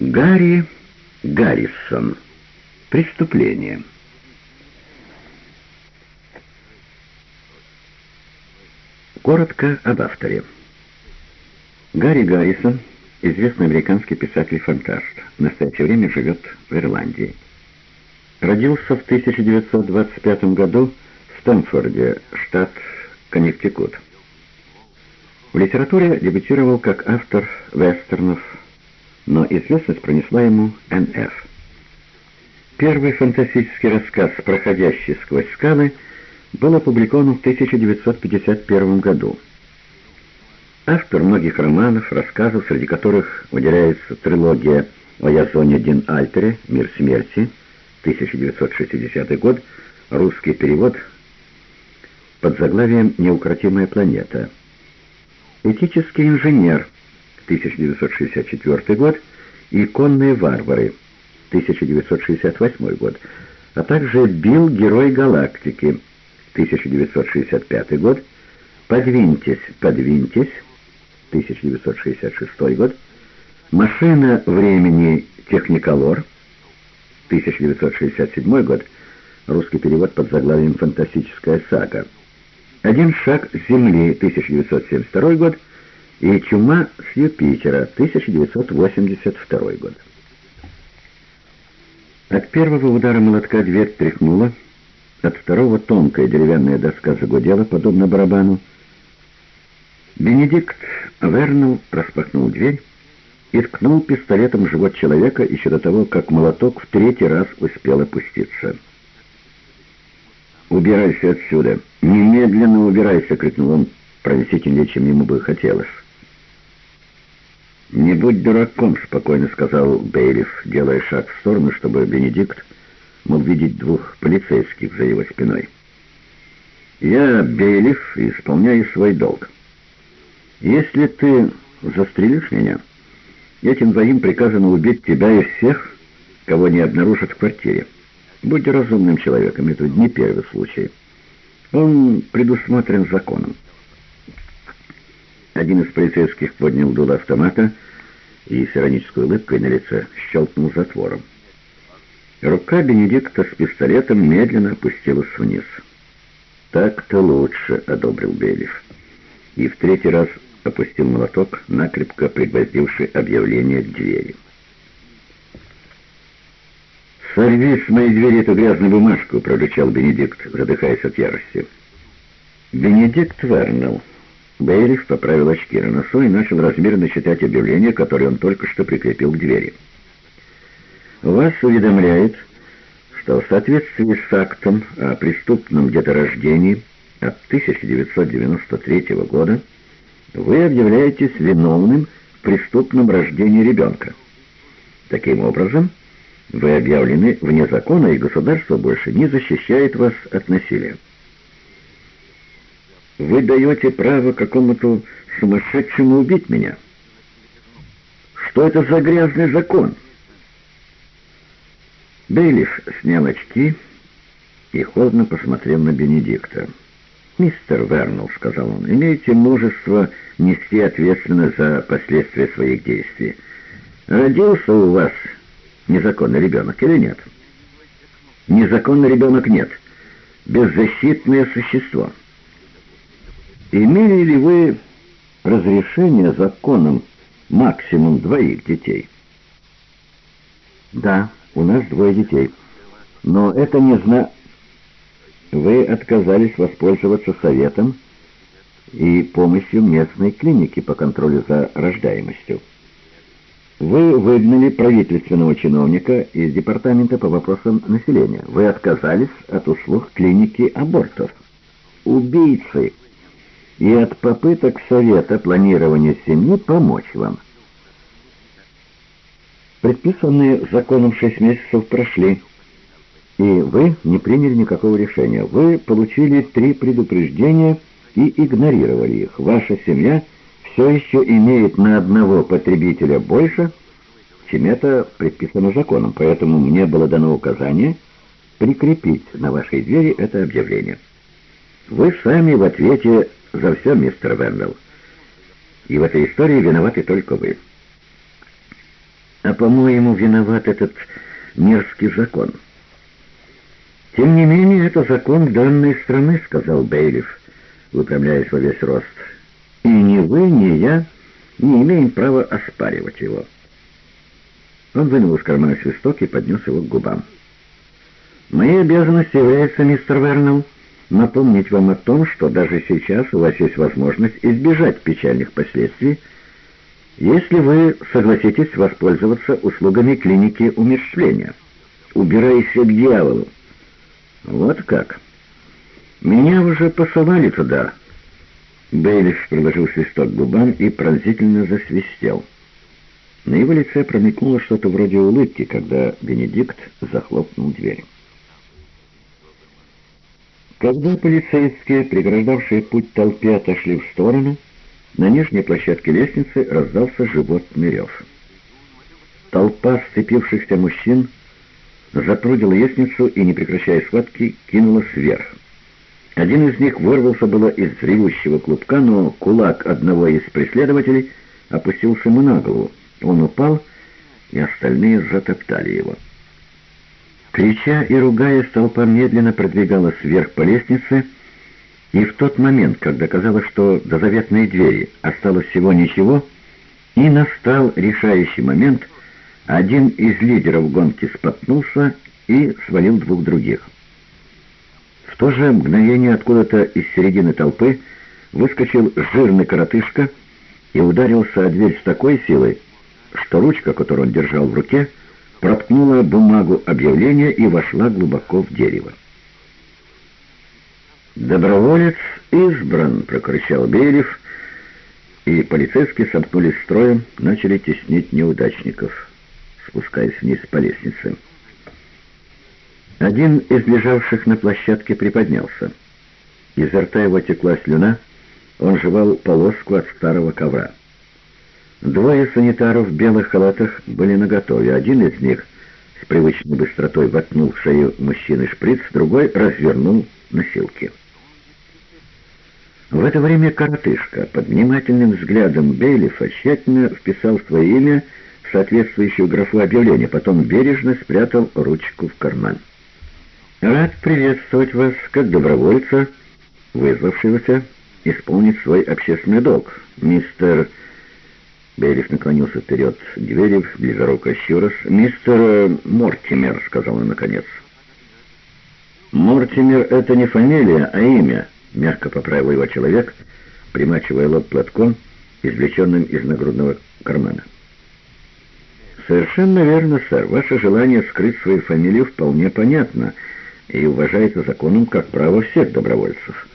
Гарри Гаррисон. Преступление. Коротко об авторе. Гарри Гаррисон, известный американский писатель-фантаст, в настоящее время живет в Ирландии. Родился в 1925 году в Стэнфорде, штат Коннектикут. В литературе дебютировал как автор вестернов, но известность пронесла ему Н.Ф. Первый фантастический рассказ, проходящий сквозь скалы, был опубликован в 1951 году. Автор многих романов, рассказов, среди которых выделяется трилогия о Язоне Дин Альтере. «Мир смерти», 1960 год, русский перевод под заглавием «Неукротимая планета», «Этический инженер», 1964 год, и «Конные варвары», 1968 год, а также «Билл. Герой галактики», 1965 год, «Подвиньтесь, подвиньтесь», 1966 год, «Машина времени. Техниколор», 1967 год, русский перевод под заглавием «Фантастическая сага», «Один шаг с Земли», 1972 год, и «Чума с Юпитера», 1982 год. От первого удара молотка дверь тряхнула, от второго тонкая деревянная доска загудела, подобно барабану. Бенедикт Вернелл распахнул дверь и ткнул пистолетом в живот человека еще до того, как молоток в третий раз успел опуститься. «Убирайся отсюда! Немедленно убирайся!» — крикнул он пронзительнее, чем ему бы хотелось. «Не будь дураком», — спокойно сказал Бейлиф, делая шаг в сторону, чтобы Бенедикт мог видеть двух полицейских за его спиной. «Я, Бейлиф, исполняю свой долг. Если ты застрелишь меня, этим двоим приказано убить тебя и всех, кого не обнаружат в квартире. Будь разумным человеком, это не первый случай. Он предусмотрен законом. Один из полицейских поднял дуло автомата и с иронической улыбкой на лице щелкнул затвором. Рука Бенедикта с пистолетом медленно опустилась вниз. «Так-то лучше», — одобрил Белев. И в третий раз опустил молоток, накрепко пригвоздивший объявление к двери. «Сорви с моей двери эту грязную бумажку», — прорычал Бенедикт, задыхаясь от ярости. Бенедикт Вернелл Бейлиф поправил очки на носу и начал размеренно читать объявление, которое он только что прикрепил к двери. «Вас уведомляет, что в соответствии с актом о преступном деторождении от 1993 года вы объявляетесь виновным в преступном рождении ребенка. Таким образом, вы объявлены вне закона, и государство больше не защищает вас от насилия. Вы даете право какому-то сумасшедшему убить меня. Что это за грязный закон? Бейлиф снял очки и холодно посмотрел на Бенедикта. «Мистер Вернелл», — сказал он, — «имейте мужество нести ответственность за последствия своих действий. Родился у вас незаконный ребенок или нет?» «Незаконный ребенок нет. Беззащитное существо». Имели ли вы разрешение законом максимум двоих детей? Да, у нас двое детей. Но это не зна... Вы отказались воспользоваться советом и помощью местной клиники по контролю за рождаемостью. Вы выгнали правительственного чиновника из департамента по вопросам населения. Вы отказались от услуг клиники абортов. Убийцы! И от попыток Совета планирования семьи помочь вам. Предписанные законом шесть месяцев прошли, и вы не приняли никакого решения. Вы получили три предупреждения и игнорировали их. Ваша семья все еще имеет на одного потребителя больше, чем это предписано законом, поэтому мне было дано указание прикрепить на вашей двери это объявление. Вы сами в ответе за все, мистер Вендел. И в этой истории виноваты только вы. А, по-моему, виноват этот мерзкий закон. «Тем не менее, это закон данной страны», — сказал Бейлиф, выпрямляясь во весь рост. «И ни вы, ни я не имеем права оспаривать его». Он вынул из кармана свисток и поднес его к губам. «Моей обязанностью является, мистер Вернелл, напомнить вам о том, что даже сейчас у вас есть возможность избежать печальных последствий, если вы согласитесь воспользоваться услугами клиники умерщвления. Убирайся к дьяволу!» «Вот как? Меня уже посылали туда». Бейлиш приложил свисток к губам и пронзительно засвистел. На его лице промелькнуло что-то вроде улыбки, когда Бенедикт захлопнул дверь. Когда полицейские, преграждавшие путь толпе, отошли в сторону, на нижней площадке лестницы раздался животный рев. Толпа сцепившихся мужчин запрудила лестницу и, не прекращая схватки, кинулась вверх. Один из них вырвался было из ревущего клубка, но кулак одного из преследователей опустился ему на голову. Он упал, и остальные затоптали его. Крича и ругаясь, толпа медленно продвигалась вверх по лестнице, и в тот момент, когда казалось, что до заветной двери осталось всего ничего, и настал решающий момент — один из лидеров гонки споткнулся и свалил двух других. В то же мгновение откуда-то из середины толпы выскочил жирный коротышка и ударился о дверь с такой силой, что ручка, которую он держал в руке, проткнула бумагу объявления и вошла глубоко в дерево. «Доброволец избран!» — прокричал Бейлев, и полицейские сомкнулись строем, начали теснить неудачников спускаясь вниз по лестнице. Один из лежавших на площадке приподнялся. Изо рта его текла слюна, он жевал полоску от старого ковра. Двое санитаров в белых халатах были наготове. Один из них с привычной быстротой воткнул в шею мужчины шприц, другой развернул носилки. В это время коротышка под внимательным взглядом Бейлифа тщательно вписал свое имя соответствующую графу объявления, потом бережно спрятал ручку в карман. «Рад приветствовать вас как добровольца, вызвавшегося исполнить свой общественный долг. Мистер...» Бейлиф наклонился вперед к двери, близоруко еще раз. «Мистер Мортимер», — сказал он наконец. «Мортимер — это не фамилия, а имя», — мягко поправил его человек, примачивая лоб платком, извлеченным из нагрудного кармана. «Совершенно верно, сэр. Ваше желание скрыть свою фамилию вполне понятно и уважается законом как право всех добровольцев.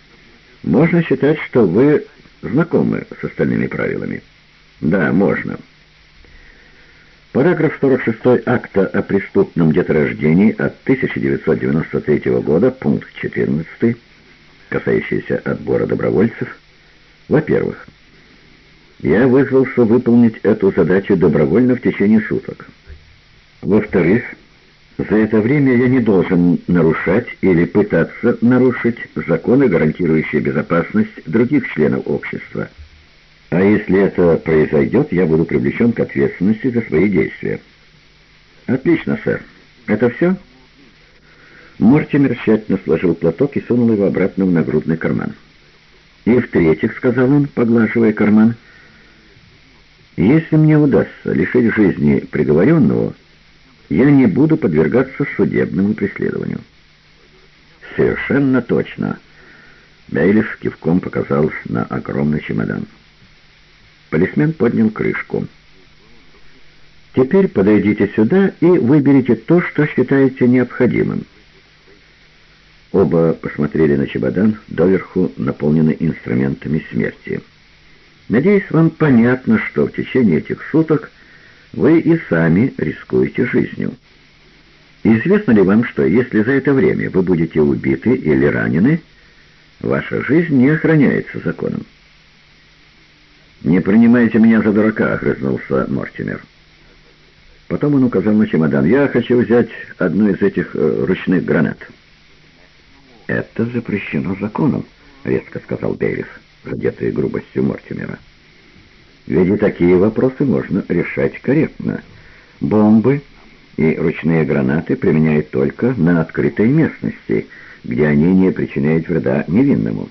Можно считать, что вы знакомы с остальными правилами». «Да, можно». Параграф 46 акта о преступном деторождении от 1993 года, пункт 14, касающийся отбора добровольцев. Во-первых, я вызвался выполнить эту задачу добровольно в течение суток. Во-вторых, за это время я не должен нарушать или пытаться нарушить законы, гарантирующие безопасность других членов общества. А если это произойдет, я буду привлечен к ответственности за свои действия. Отлично, сэр. Это все? Мортимер тщательно сложил платок и сунул его обратно в нагрудный карман. И в-третьих, сказал он, поглаживая карман, — если мне удастся лишить жизни приговоренного, я не буду подвергаться судебному преследованию. Совершенно точно. Бейлиф кивком показал на огромный чемодан. Полисмен поднял крышку. «Теперь подойдите сюда и выберите то, что считаете необходимым». Оба посмотрели на чемодан, доверху наполненный инструментами смерти. Надеюсь, вам понятно, что в течение этих суток вы и сами рискуете жизнью. Известно ли вам, что если за это время вы будете убиты или ранены, ваша жизнь не охраняется законом? «Не принимайте меня за дурака», — огрызнулся Мортимер. Потом он указал на чемодан. «Я хочу взять одну из этих э, ручных гранат». «Это запрещено законом», — резко сказал Бейлиф задетые грубостью Мортимера. Ведь и такие вопросы можно решать корректно. Бомбы и ручные гранаты применяют только на открытой местности, где они не причиняют вреда невинному.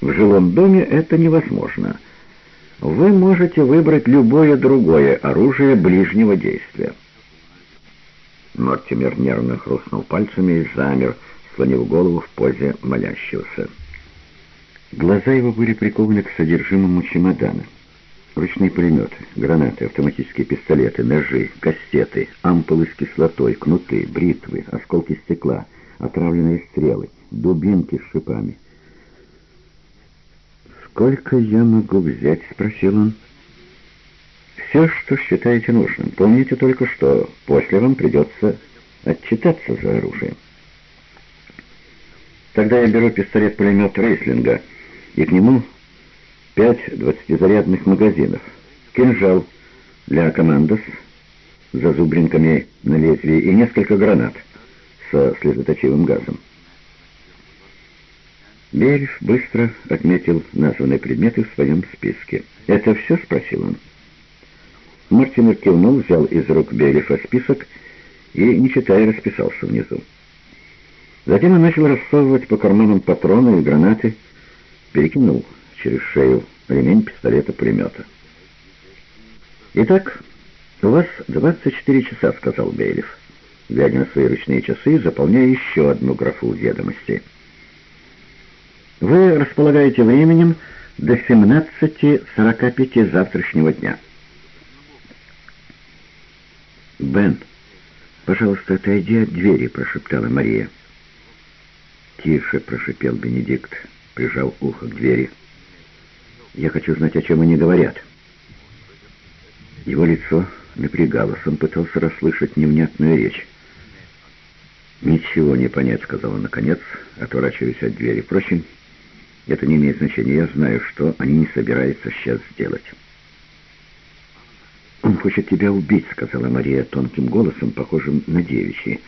В жилом доме это невозможно. Вы можете выбрать любое другое оружие ближнего действия. Мортимер нервно хрустнул пальцами и замер, склонив голову в позе молящегося. Глаза его были прикованы к содержимому чемодана. Ручные пулеметы, гранаты, автоматические пистолеты, ножи, кастеты, ампулы с кислотой, кнуты, бритвы, осколки стекла, отравленные стрелы, дубинки с шипами. «Сколько я могу взять?» — спросил он. «Все, что считаете нужным. Помните только, что после вам придется отчитаться за оружие». Тогда я беру пистолет-пулемет Рейслинга, и к нему пять двадцатизарядных магазинов, кинжал для командос с зазубринками на лезвии и несколько гранат со слезоточивым газом. Берев быстро отметил названные предметы в своем списке. «Это все?» — спросил он. Мартинер кивнул, взял из рук Берефа список и, не читая, расписался внизу. Затем он начал рассовывать по карманам патроны и гранаты, перекинул через шею ремень пистолета-пулемета. «Итак, у вас 24 часа», — сказал Бейлиф, глядя на свои ручные часы, заполняя еще одну графу ведомости — вы располагаете временем до 17.45 завтрашнего дня. «Бен, пожалуйста, отойди от двери», — прошептала Мария. «Тише», — прошепел Бенедикт, прижал ухо к двери. «Я хочу знать, о чем они говорят». Его лицо напрягалось, он пытался расслышать невнятную речь. «Ничего не понять», — сказал он наконец, отворачиваясь от двери. «Впрочем, это не имеет значения. Я знаю, что они не собираются сейчас сделать. «Он хочет тебя убить», — сказала Мария тонким голосом, похожим на девичий.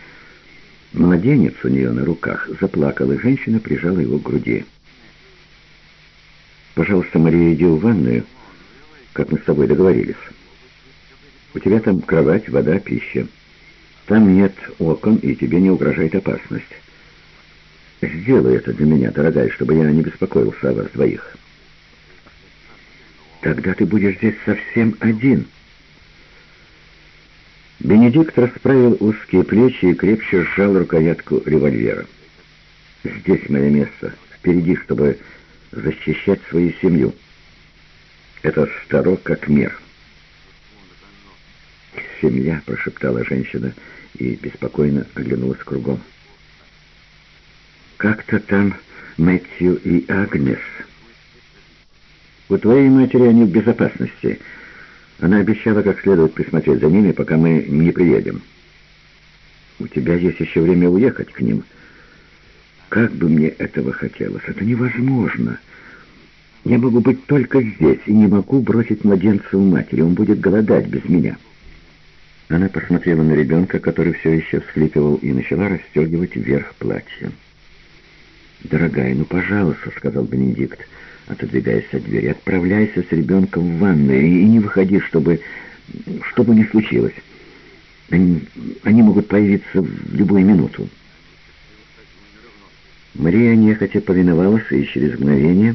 Младенец у нее на руках заплакал, и женщина прижала его к груди. «Пожалуйста, Мария, иди в ванную, как мы с тобой договорились. У тебя там кровать, вода, пища. Там нет окон, и тебе не угрожает опасность». Сделай это для меня, дорогая, чтобы я не беспокоился о вас двоих. Тогда ты будешь здесь совсем один. Бенедикт расправил узкие плечи и крепче сжал рукоятку револьвера. Здесь мое место, впереди, чтобы защищать свою семью. Это старо как мир. «Семья», — прошептала женщина и беспокойно оглянулась кругом. Как-то там Мэтью и Агнес. У твоей матери они в безопасности. Она обещала как следует присмотреть за ними, пока мы не приедем. У тебя есть еще время уехать к ним. Как бы мне этого хотелось. Это невозможно. Я могу быть только здесь и не могу бросить младенца у матери. Он будет голодать без меня. Она посмотрела на ребенка, который все еще всхлипывал, и начала расстегивать верх платья. «Дорогая, ну, пожалуйста», — сказал Бенедикт, отодвигаясь от двери, — «отправляйся с ребенком в ванную и не выходи, чтобы... чтобы не случилось. Они, они могут появиться в любую минуту». Мария нехотя повиновалась, и через мгновение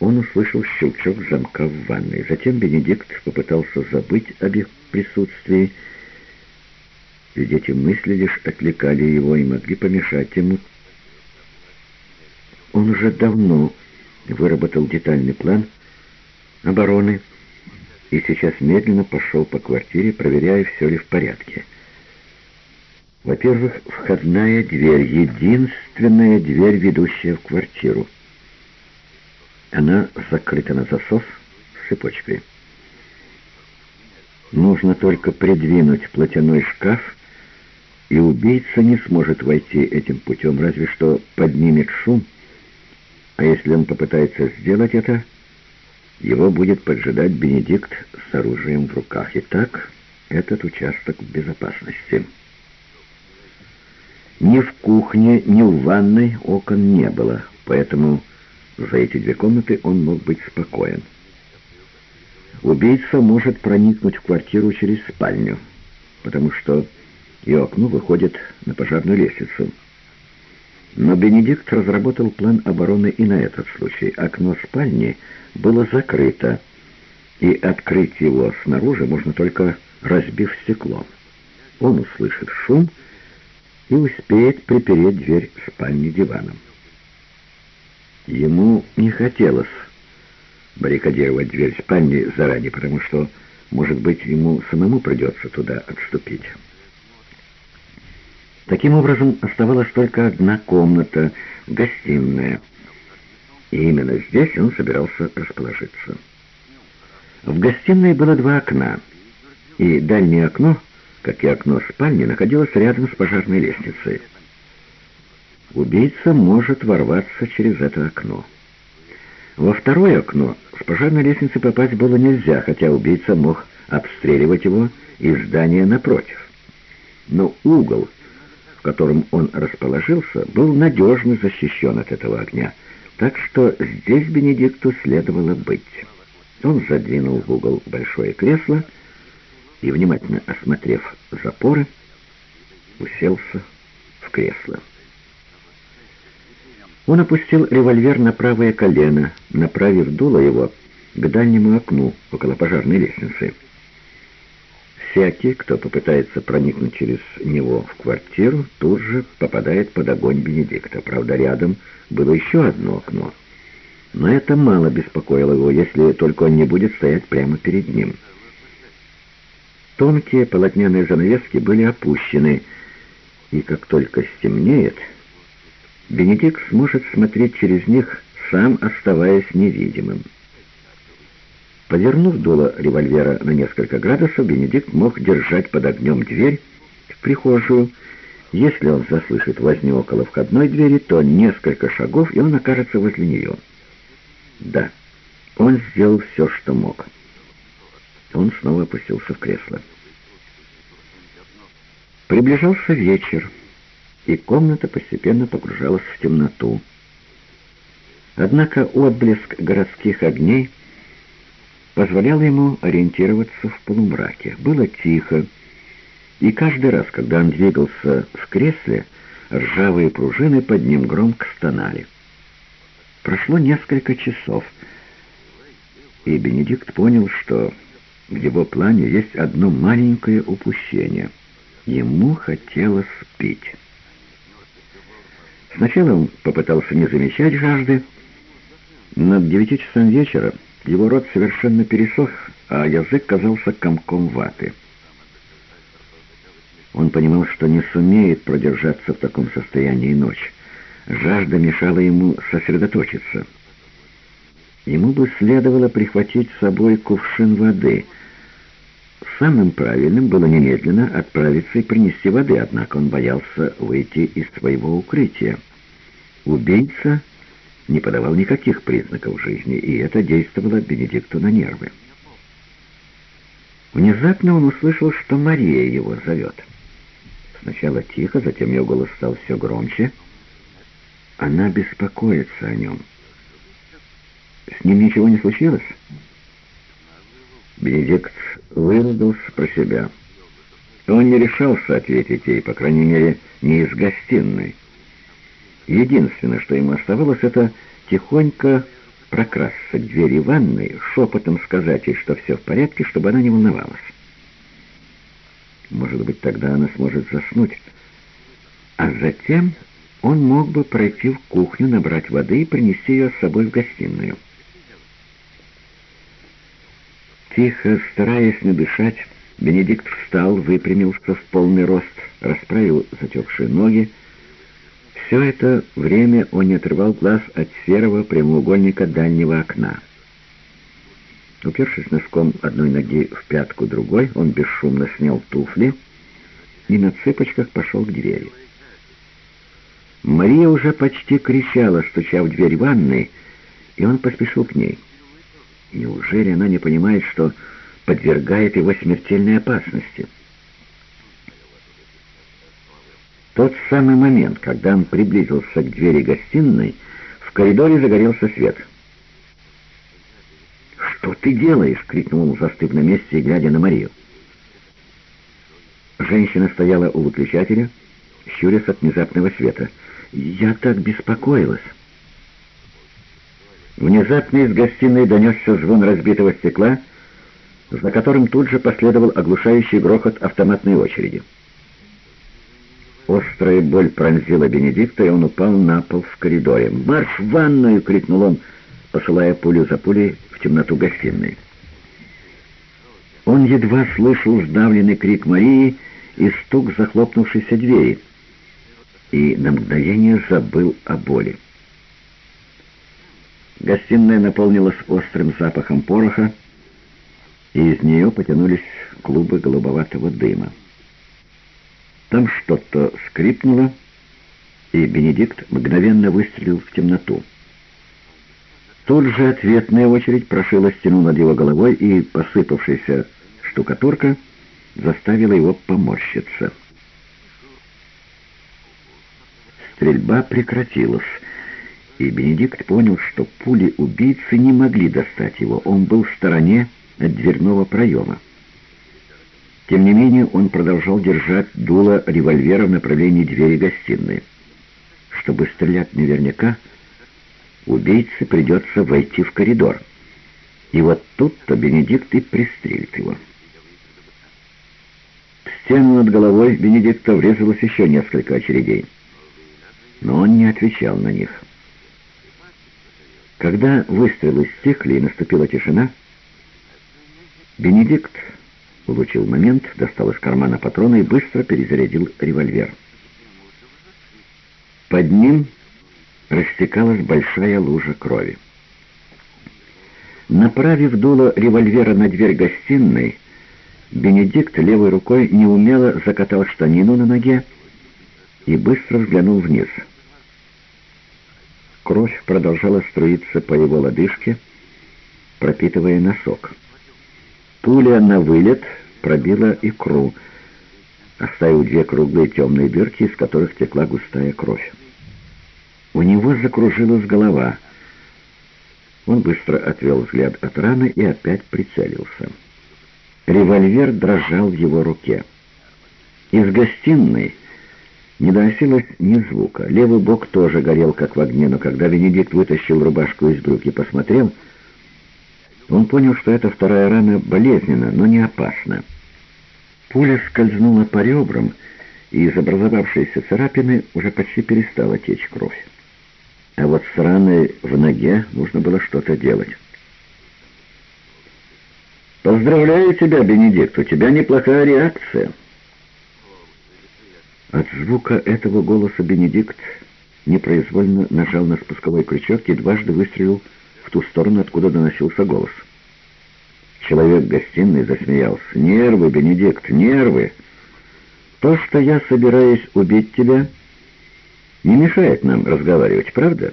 он услышал щелчок замка в ванной. Затем Бенедикт попытался забыть об их присутствии, ведь эти мысли лишь отвлекали его и могли помешать ему он уже давно выработал детальный план обороны и сейчас медленно пошел по квартире, проверяя, все ли в порядке. Во-первых, входная дверь, единственная дверь, ведущая в квартиру. Она закрыта на засов с цепочкой. Нужно только придвинуть платяной шкаф, и убийца не сможет войти этим путем, разве что поднимет шум, а если он попытается сделать это, его будет поджидать Бенедикт с оружием в руках. Итак, этот участок в безопасности. Ни в кухне, ни в ванной окон не было, поэтому за эти две комнаты он мог быть спокоен. Убийца может проникнуть в квартиру через спальню. потому что ее окно выходит на пожарную лестницу. Но Бенедикт разработал план обороны и на этот случай. Окно спальни было закрыто, и открыть его снаружи можно только разбив стекло. Он услышит шум и успеет припереть дверь спальни диваном. Ему не хотелось баррикадировать дверь спальни заранее, потому что, может быть, ему самому придется туда отступить. Таким образом, оставалась только одна комната, гостиная. И именно здесь он собирался расположиться. В гостиной было два окна, и дальнее окно, как и окно спальни, находилось рядом с пожарной лестницей. Убийца может ворваться через это окно. Во второе окно с пожарной лестницы попасть было нельзя, хотя убийца мог обстреливать его из здания напротив. Но угол котором он расположился, был надежно защищен от этого огня, так что здесь Бенедикту следовало быть. Он задвинул в угол большое кресло и, внимательно осмотрев запоры, уселся в кресло. Он опустил револьвер на правое колено, направив дуло его к дальнему окну около пожарной лестницы. Всякий, кто попытается проникнуть через него в квартиру, тут же попадает под огонь Бенедикта. Правда, рядом было еще одно окно. Но это мало беспокоило его, если только он не будет стоять прямо перед ним. Тонкие полотняные занавески были опущены, и как только стемнеет, Бенедикт сможет смотреть через них, сам оставаясь невидимым. Повернув дуло револьвера на несколько градусов, Бенедикт мог держать под огнем дверь в прихожую. Если он заслышит возню около входной двери, то несколько шагов, и он окажется возле нее. Да, он сделал все, что мог. Он снова опустился в кресло. Приближался вечер, и комната постепенно погружалась в темноту. Однако отблеск городских огней — позволяла ему ориентироваться в полумраке. Было тихо, и каждый раз, когда он двигался в кресле, ржавые пружины под ним громко стонали. Прошло несколько часов, и Бенедикт понял, что в его плане есть одно маленькое упущение. Ему хотелось пить. Сначала он попытался не замечать жажды. Над девяти часам вечера его рот совершенно пересох, а язык казался комком ваты. Он понимал, что не сумеет продержаться в таком состоянии ночь. Жажда мешала ему сосредоточиться. Ему бы следовало прихватить с собой кувшин воды. Самым правильным было немедленно отправиться и принести воды, однако он боялся выйти из своего укрытия. Убийца не подавал никаких признаков жизни, и это действовало Бенедикту на нервы. Внезапно он услышал, что Мария его зовет. Сначала тихо, затем ее голос стал все громче. Она беспокоится о нем. С ним ничего не случилось? Бенедикт выругался про себя. Он не решался ответить ей, по крайней мере, не из гостиной. Единственное, что ему оставалось, это тихонько прокрасться к двери ванной, шепотом сказать ей, что все в порядке, чтобы она не волновалась. Может быть, тогда она сможет заснуть. А затем он мог бы пройти в кухню, набрать воды и принести ее с собой в гостиную. Тихо, стараясь не дышать, Бенедикт встал, выпрямился в полный рост, расправил затекшие ноги, все это время он не отрывал глаз от серого прямоугольника дальнего окна. Упершись носком одной ноги в пятку другой, он бесшумно снял туфли и на цыпочках пошел к двери. Мария уже почти кричала, стуча в дверь ванной, и он поспешил к ней. Неужели она не понимает, что подвергает его смертельной опасности? Тот самый момент, когда он приблизился к двери гостиной, в коридоре загорелся свет. «Что ты делаешь?» — крикнул он, застыв на месте и глядя на Марию. Женщина стояла у выключателя, щурясь от внезапного света. «Я так беспокоилась!» Внезапно из гостиной донесся звон разбитого стекла, за которым тут же последовал оглушающий грохот автоматной очереди. Острая боль пронзила Бенедикта, и он упал на пол в коридоре. «Марш в ванную!» — крикнул он, посылая пулю за пулей в темноту гостиной. Он едва слышал сдавленный крик Марии и стук захлопнувшейся двери, и на мгновение забыл о боли. Гостиная наполнилась острым запахом пороха, и из нее потянулись клубы голубоватого дыма. Там что-то скрипнуло, и Бенедикт мгновенно выстрелил в темноту. Тут же ответная очередь прошила стену над его головой, и посыпавшаяся штукатурка заставила его поморщиться. Стрельба прекратилась, и Бенедикт понял, что пули убийцы не могли достать его. Он был в стороне от дверного проема. Тем не менее, он продолжал держать дуло револьвера в направлении двери гостиной. Чтобы стрелять наверняка, убийце придется войти в коридор. И вот тут-то Бенедикт и пристрелит его. В стену над головой Бенедикта врезалось еще несколько очередей. Но он не отвечал на них. Когда выстрелы стихли и наступила тишина, Бенедикт улучил момент, достал из кармана патроны и быстро перезарядил револьвер. Под ним растекалась большая лужа крови. Направив дуло револьвера на дверь гостиной, Бенедикт левой рукой неумело закатал штанину на ноге и быстро взглянул вниз. Кровь продолжала струиться по его лодыжке, пропитывая носок. Пуля на вылет пробила икру, оставив две круглые темные дырки, из которых текла густая кровь. У него закружилась голова. Он быстро отвел взгляд от раны и опять прицелился. Револьвер дрожал в его руке. Из гостиной не доносилось ни звука. Левый бок тоже горел, как в огне, но когда Венедикт вытащил рубашку из брюк и посмотрел, он понял, что эта вторая рана болезненна, но не опасна. Пуля скользнула по ребрам, и из образовавшейся царапины уже почти перестала течь кровь. А вот с раной в ноге нужно было что-то делать. «Поздравляю тебя, Бенедикт, у тебя неплохая реакция». От звука этого голоса Бенедикт непроизвольно нажал на спусковой крючок и дважды выстрелил в ту сторону, откуда доносился голос. Человек гостиной засмеялся. «Нервы, Бенедикт, нервы! То, что я собираюсь убить тебя, не мешает нам разговаривать, правда?»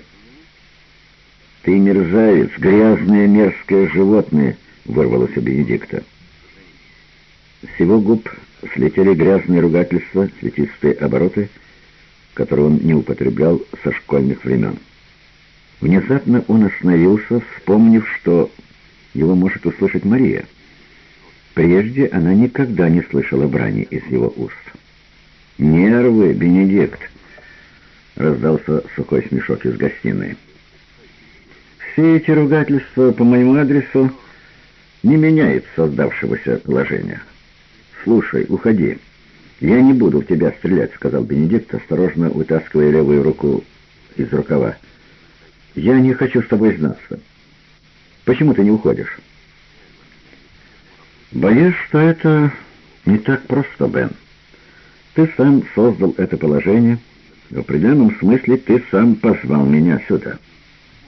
«Ты мерзавец, грязное мерзкое животное!» — вырвалось у Бенедикта. С его губ слетели грязные ругательства, цветистые обороты, которые он не употреблял со школьных времен. Внезапно он остановился, вспомнив, что его может услышать Мария. Прежде она никогда не слышала брани из его уст. «Нервы, Бенедикт!» — раздался сухой смешок из гостиной. «Все эти ругательства по моему адресу не меняют создавшегося положения. Слушай, уходи. Я не буду в тебя стрелять», — сказал Бенедикт, осторожно вытаскивая левую руку из рукава. Я не хочу с тобой знаться. Почему ты не уходишь? Боюсь, что это не так просто, Бен. Ты сам создал это положение. В определенном смысле ты сам позвал меня сюда.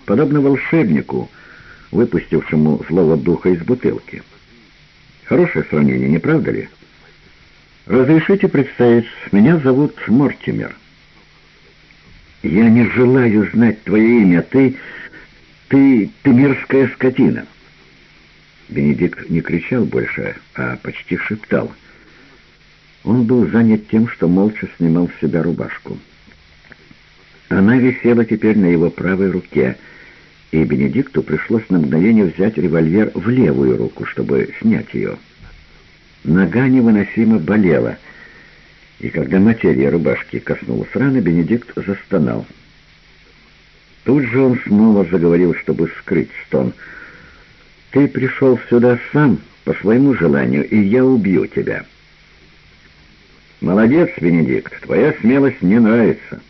Подобно волшебнику, выпустившему слово духа из бутылки. Хорошее сравнение, не правда ли? Разрешите представить, меня зовут Мортимер. «Я не желаю знать твое имя. Ты... ты... ты мерзкая скотина». Бенедикт не кричал больше, а почти шептал. Он был занят тем, что молча снимал с себя рубашку. Она висела теперь на его правой руке, и Бенедикту пришлось на мгновение взять револьвер в левую руку, чтобы снять ее. Нога невыносимо болела — И когда материя рубашки коснулась раны, Бенедикт застонал. Тут же он снова заговорил, чтобы скрыть стон. «Ты пришел сюда сам, по своему желанию, и я убью тебя». «Молодец, Бенедикт, твоя смелость мне нравится.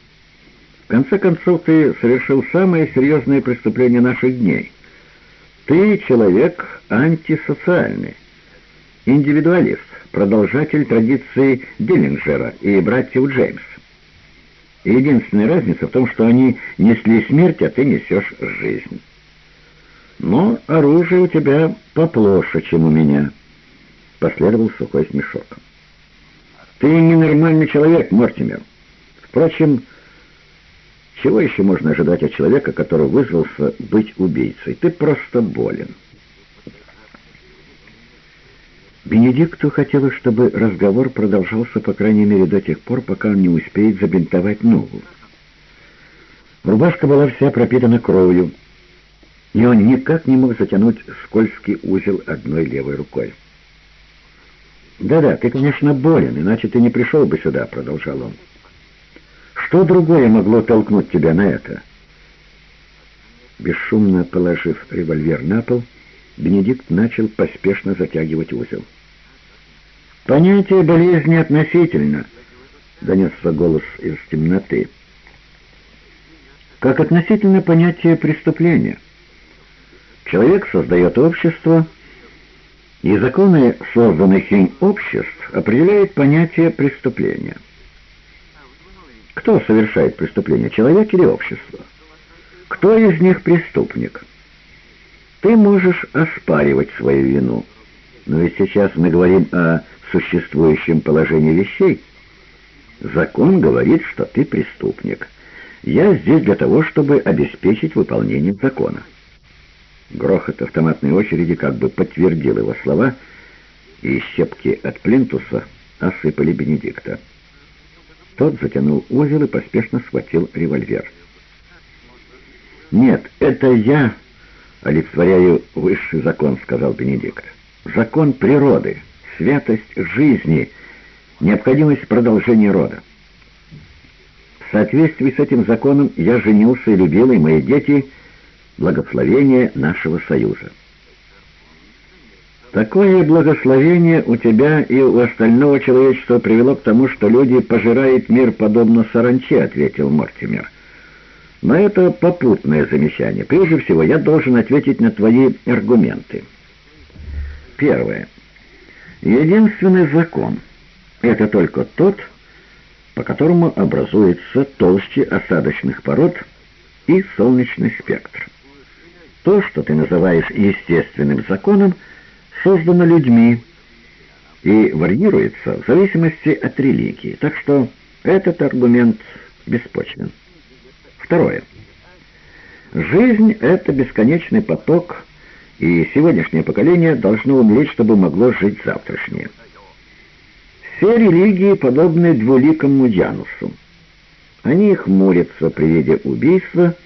В конце концов, ты совершил самое серьезное преступление наших дней. Ты человек антисоциальный, индивидуалист, продолжатель традиции Диллинджера и братьев Джеймс. Единственная разница в том, что они несли смерть, а ты несешь жизнь. Но оружие у тебя поплоше, чем у меня. Последовал сухой смешок. Ты ненормальный человек, Мортимер. Впрочем, чего еще можно ожидать от человека, который вызвался быть убийцей? Ты просто болен. Бенедикту хотелось, чтобы разговор продолжался, по крайней мере, до тех пор, пока он не успеет забинтовать ногу. Рубашка была вся пропитана кровью, и он никак не мог затянуть скользкий узел одной левой рукой. «Да-да, ты, конечно, болен, иначе ты не пришел бы сюда», — продолжал он. «Что другое могло толкнуть тебя на это?» Бесшумно положив револьвер на пол, Бенедикт начал поспешно затягивать узел. «Понятие болезни относительно», — донесся голос из темноты. «Как относительно понятия преступления. Человек создает общество, и законы созданных им обществ определяют понятие преступления. Кто совершает преступление, человек или общество? Кто из них преступник? Ты можешь оспаривать свою вину, но ведь сейчас мы говорим о существующем положении вещей. Закон говорит, что ты преступник. Я здесь для того, чтобы обеспечить выполнение закона. Грохот автоматной очереди как бы подтвердил его слова, и щепки от плинтуса осыпали Бенедикта. Тот затянул узел и поспешно схватил револьвер. «Нет, это я олицетворяю высший закон», — сказал Бенедикт. «Закон природы, святость жизни, необходимость продолжения рода. В соответствии с этим законом я женился и любил, и мои дети — благословение нашего союза. Такое благословение у тебя и у остального человечества привело к тому, что люди пожирают мир подобно саранче, ответил Мортимер. Но это попутное замечание. Прежде всего, я должен ответить на твои аргументы. Первое. Единственный закон — это только тот, по которому образуется толще осадочных пород и солнечный спектр. То, что ты называешь естественным законом, создано людьми и варьируется в зависимости от религии. Так что этот аргумент беспочвен. Второе. Жизнь — это бесконечный поток, и сегодняшнее поколение должно умереть, чтобы могло жить завтрашнее. Все религии подобны двуликому Янусу. Они хмурятся при виде убийства —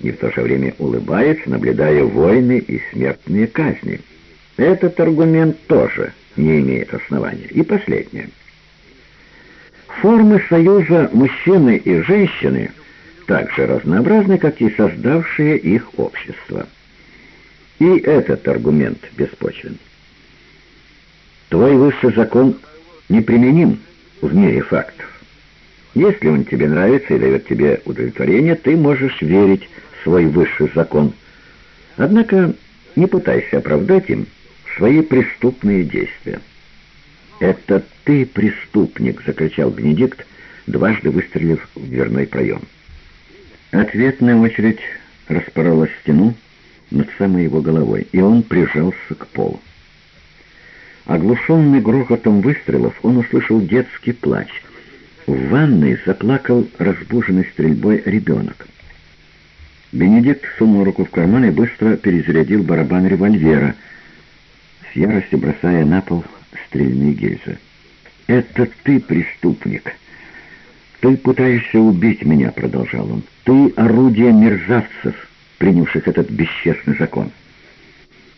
и в то же время улыбается, наблюдая войны и смертные казни. Этот аргумент тоже не имеет основания. И последнее. Формы союза мужчины и женщины так же разнообразны, как и создавшие их общество. И этот аргумент беспочвен. Твой высший закон неприменим в мире фактов. Если он тебе нравится и дает тебе удовлетворение, ты можешь верить свой высший закон. Однако не пытайся оправдать им свои преступные действия. «Это ты преступник!» — закричал Бенедикт, дважды выстрелив в дверной проем. Ответная очередь распорола стену над самой его головой, и он прижался к полу. Оглушенный грохотом выстрелов, он услышал детский плач. В ванной заплакал разбуженный стрельбой ребенок. Бенедикт сунул руку в карман и быстро перезарядил барабан револьвера, с яростью бросая на пол стрельные гильзы. «Это ты, преступник! Ты пытаешься убить меня!» — продолжал он. «Ты орудие мерзавцев, принявших этот бесчестный закон.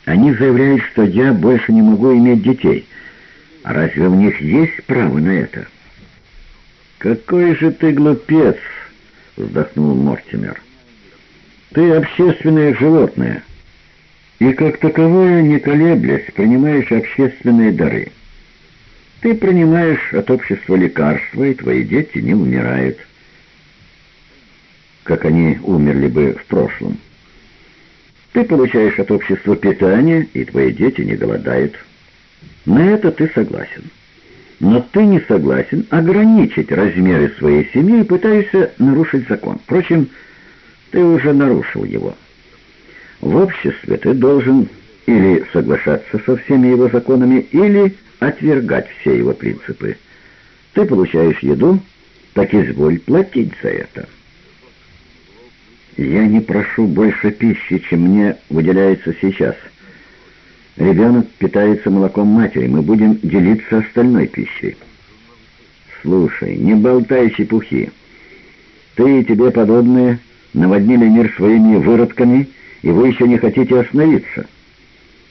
Они заявляют, что я больше не могу иметь детей. А разве у них есть право на это? «Какой же ты глупец!» — вздохнул Мортимер. «Ты общественное животное, и как таковое, не колеблясь, принимаешь общественные дары. Ты принимаешь от общества лекарства, и твои дети не умирают, как они умерли бы в прошлом. Ты получаешь от общества питание, и твои дети не голодают. На это ты согласен. Но ты не согласен ограничить размеры своей семьи и пытаешься нарушить закон. Впрочем, ты уже нарушил его. В обществе ты должен или соглашаться со всеми его законами, или отвергать все его принципы. Ты получаешь еду, так изволь платить за это. Я не прошу больше пищи, чем мне выделяется сейчас — Ребенок питается молоком матери, мы будем делиться остальной пищей. Слушай, не болтай чепухи. Ты и тебе подобные наводнили мир своими выродками, и вы еще не хотите остановиться.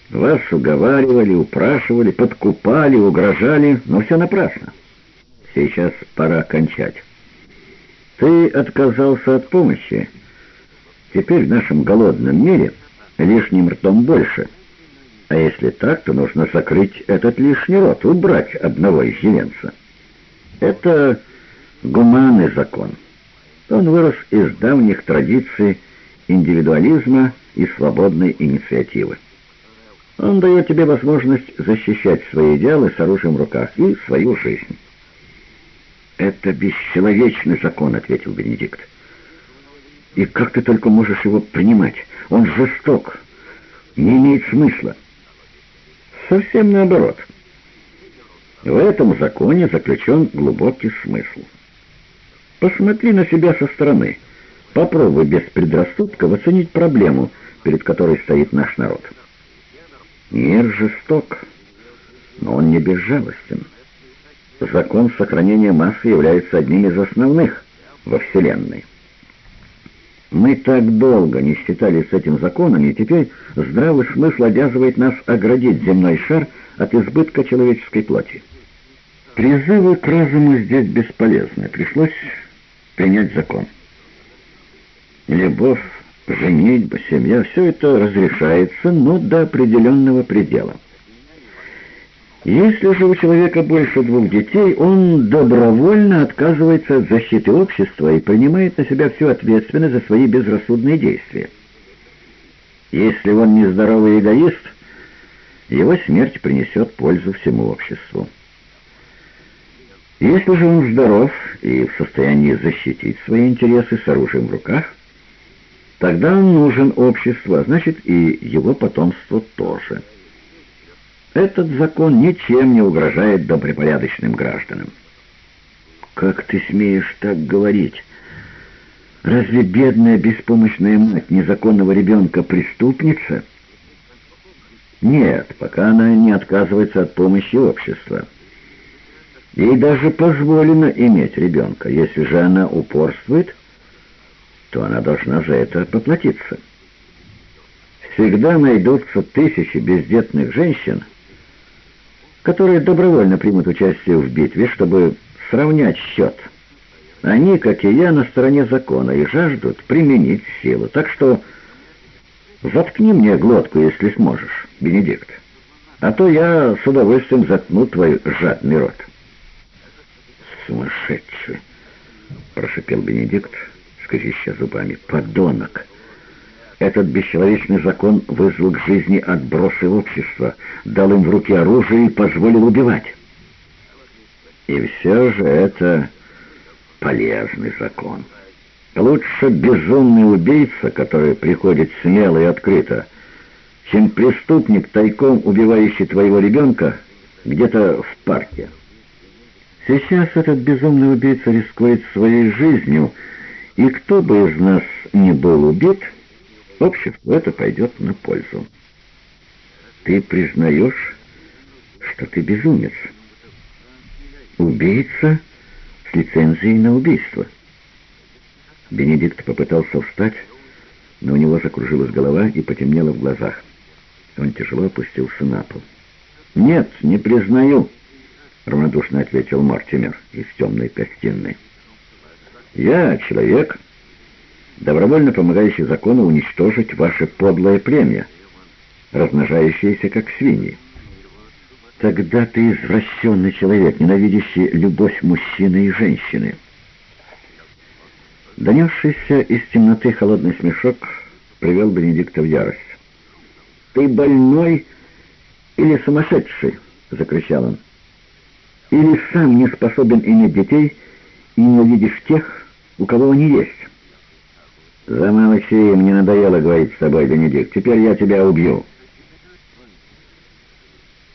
Вас уговаривали, упрашивали, подкупали, угрожали, но все напрасно. Сейчас пора кончать. Ты отказался от помощи. Теперь в нашем голодном мире лишним ртом больше — а если так, то нужно закрыть этот лишний рот, убрать одного изживенца. Это гуманный закон. Он вырос из давних традиций индивидуализма и свободной инициативы. Он дает тебе возможность защищать свои идеалы с оружием в руках и свою жизнь. «Это бесчеловечный закон», — ответил Бенедикт. «И как ты только можешь его принимать? Он жесток, не имеет смысла». Совсем наоборот. В этом законе заключен глубокий смысл. Посмотри на себя со стороны. Попробуй без предрассудков оценить проблему, перед которой стоит наш народ. Мир жесток, но он не безжалостен. Закон сохранения массы является одним из основных во Вселенной. Мы так долго не считались с этим законом, и теперь здравый смысл обязывает нас оградить земной шар от избытка человеческой плоти. Призывы к разуму здесь бесполезны. Пришлось принять закон. Любовь, женитьба, семья — все это разрешается, но до определенного предела. Если же у человека больше двух детей, он добровольно отказывается от защиты общества и принимает на себя всю ответственность за свои безрассудные действия. Если он нездоровый эгоист, его смерть принесет пользу всему обществу. Если же он здоров и в состоянии защитить свои интересы с оружием в руках, тогда он нужен обществу, а значит и его потомству тоже. Этот закон ничем не угрожает добропорядочным гражданам. Как ты смеешь так говорить? Разве бедная беспомощная мать незаконного ребенка преступница? Нет, пока она не отказывается от помощи общества. Ей даже позволено иметь ребенка. Если же она упорствует, то она должна за это поплатиться. Всегда найдутся тысячи бездетных женщин, которые добровольно примут участие в битве, чтобы сравнять счет. Они, как и я, на стороне закона и жаждут применить силу. Так что заткни мне глотку, если сможешь, Бенедикт. А то я с удовольствием заткну твой жадный рот. Сумасшедший, прошипел Бенедикт, скреща зубами. Подонок! Этот бесчеловечный закон вызвал к жизни отбросы общества, дал им в руки оружие и позволил убивать. И все же это полезный закон. Лучше безумный убийца, который приходит смело и открыто, чем преступник, тайком убивающий твоего ребенка где-то в парке. Сейчас этот безумный убийца рискует своей жизнью, и кто бы из нас не был убит — Обществу это пойдет на пользу. Ты признаешь, что ты безумец. Убийца с лицензией на убийство. Бенедикт попытался встать, но у него закружилась голова и потемнело в глазах. Он тяжело опустился на пол. «Нет, не признаю», — равнодушно ответил Мартимер из темной гостиной. Я человек, добровольно помогающий закону уничтожить ваше подлое племя, размножающееся как свиньи. Тогда ты извращенный человек, ненавидящий любовь мужчины и женщины. Донесшийся из темноты холодный смешок привел Бенедикта в ярость. «Ты больной или сумасшедший?» — закричал он. «Или сам не способен иметь детей и не увидишь тех, у кого они есть?» «Замолчи, мне надоело говорить с тобой, Бенедикт. Теперь я тебя убью».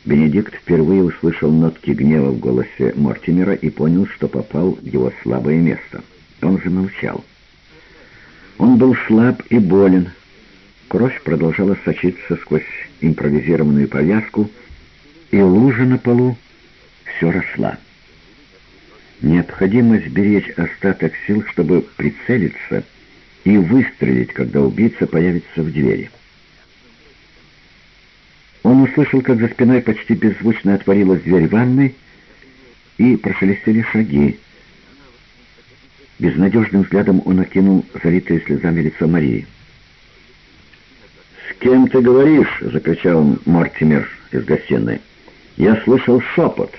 Бенедикт впервые услышал нотки гнева в голосе Мортимера и понял, что попал в его слабое место. Он замолчал. Он был слаб и болен. Кровь продолжала сочиться сквозь импровизированную повязку, и лужа на полу все росла. Необходимость беречь остаток сил, чтобы прицелиться и выстрелить, когда убийца появится в двери. Он услышал, как за спиной почти беззвучно отворилась дверь ванной, и прошелестели шаги. Безнадежным взглядом он окинул залитое слезами лицо Марии. «С кем ты говоришь?» — закричал Мортимер из гостиной. «Я слышал шепот.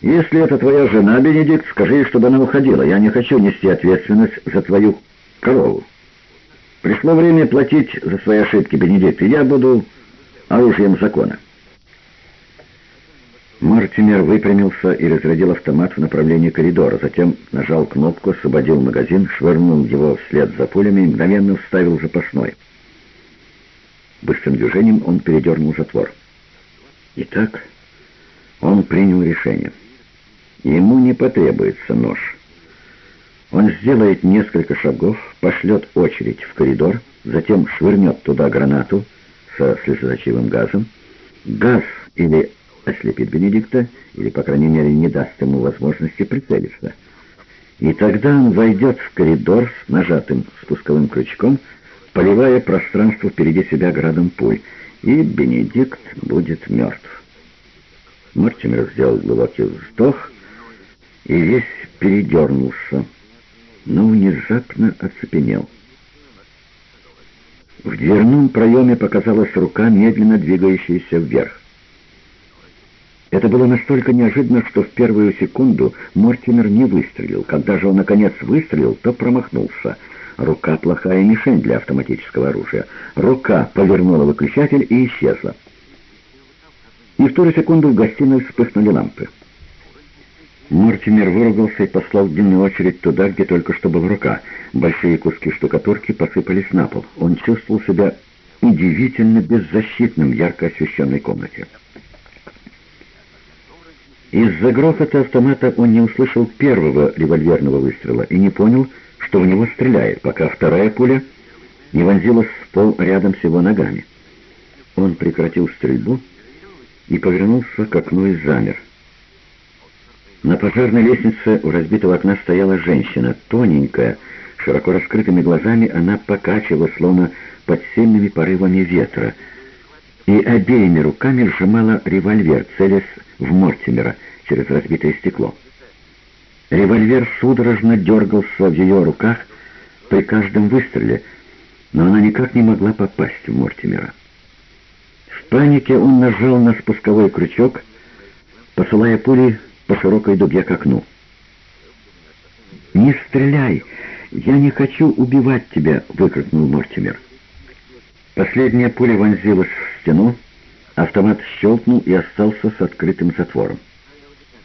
Если это твоя жена, Бенедикт, скажи ей, чтобы она уходила. Я не хочу нести ответственность за твою корову. Пришло время платить за свои ошибки, Бенедикт, и я буду оружием закона». Мартимер выпрямился и разрядил автомат в направлении коридора, затем нажал кнопку, освободил магазин, швырнул его вслед за пулями и мгновенно вставил запасной. Быстрым движением он передернул затвор. Итак, он принял решение. Ему не потребуется нож. Он сделает несколько шагов, пошлет очередь в коридор, затем швырнет туда гранату со слезоточивым газом. Газ или ослепит Бенедикта, или, по крайней мере, не даст ему возможности прицелиться. И тогда он войдет в коридор с нажатым спусковым крючком, поливая пространство впереди себя градом пуль, и Бенедикт будет мертв. Мортимер сделал глубокий вздох и весь передернулся, но внезапно оцепенел. В дверном проеме показалась рука, медленно двигающаяся вверх. Это было настолько неожиданно, что в первую секунду Мортимер не выстрелил. Когда же он, наконец, выстрелил, то промахнулся. Рука — плохая мишень для автоматического оружия. Рука повернула выключатель и исчезла. И в ту же секунду в гостиной вспыхнули лампы. Мортимер выругался и послал длинную очередь туда, где только что была рука. Большие куски штукатурки посыпались на пол. Он чувствовал себя удивительно беззащитным в ярко освещенной комнате. Из-за грохота автомата он не услышал первого револьверного выстрела и не понял, что в него стреляет, пока вторая пуля не вонзилась в пол рядом с его ногами. Он прекратил стрельбу и повернулся к окну и замер. На пожарной лестнице у разбитого окна стояла женщина, тоненькая, широко раскрытыми глазами она покачивала, словно под сильными порывами ветра, и обеими руками сжимала револьвер, целясь в Мортимера через разбитое стекло. Револьвер судорожно дергался в ее руках при каждом выстреле, но она никак не могла попасть в Мортимера. В панике он нажал на спусковой крючок, посылая пули по широкой дуге к окну. «Не стреляй! Я не хочу убивать тебя!» — выкрикнул Мортимер. Последняя пуля вонзилась в стену, Автомат щелкнул и остался с открытым затвором.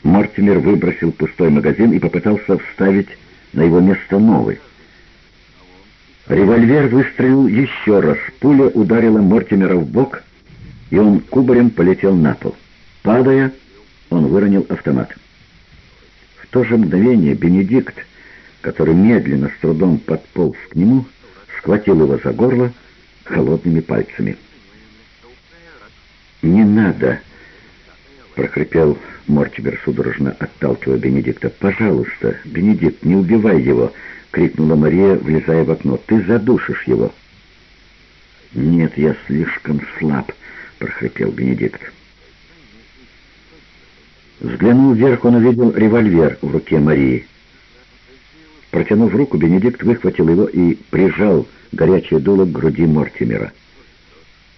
Мортимер выбросил пустой магазин и попытался вставить на его место новый. Револьвер выстрелил еще раз. Пуля ударила Мортимера в бок, и он кубарем полетел на пол. Падая, он выронил автомат. В то же мгновение Бенедикт, который медленно, с трудом подполз к нему, схватил его за горло холодными пальцами. «Не надо!» — прохрипел Мортибер, судорожно отталкивая Бенедикта. «Пожалуйста, Бенедикт, не убивай его!» — крикнула Мария, влезая в окно. «Ты задушишь его!» «Нет, я слишком слаб!» — прохрипел Бенедикт. Взглянул вверх, он увидел револьвер в руке Марии. Протянув руку, Бенедикт выхватил его и прижал горячее дуло к груди Мортимера.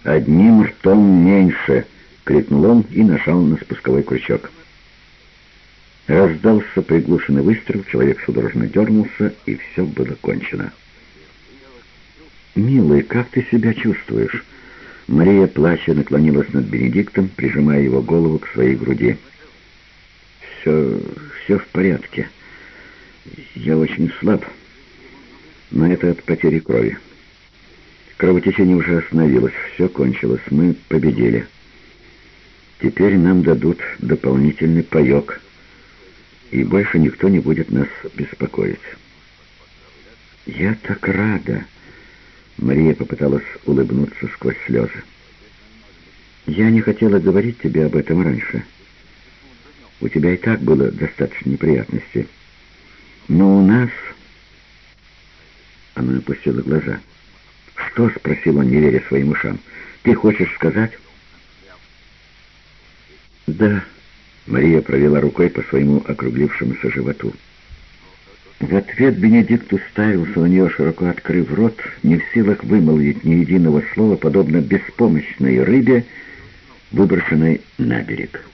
«Одним ртом меньше!» — крикнул он и нажал на спусковой крючок. Раздался приглушенный выстрел, человек судорожно дернулся, и все было кончено. «Милый, как ты себя чувствуешь?» Мария, плача, наклонилась над Бенедиктом, прижимая его голову к своей груди. «Все, все в порядке. Я очень слаб, но это от потери крови. Кровотечение уже остановилось, все кончилось, мы победили. Теперь нам дадут дополнительный паек, и больше никто не будет нас беспокоить». «Я так рада!» Мария попыталась улыбнуться сквозь слезы. «Я не хотела говорить тебе об этом раньше. У тебя и так было достаточно неприятностей. Но у нас...» Она опустила глаза. «Что?» — спросил он, не веря своим ушам. «Ты хочешь сказать?» «Да», — Мария провела рукой по своему округлившемуся животу. В ответ Бенедикт уставился на нее, широко открыв рот, не в силах вымолвить ни единого слова, подобно беспомощной рыбе, выброшенной на берег.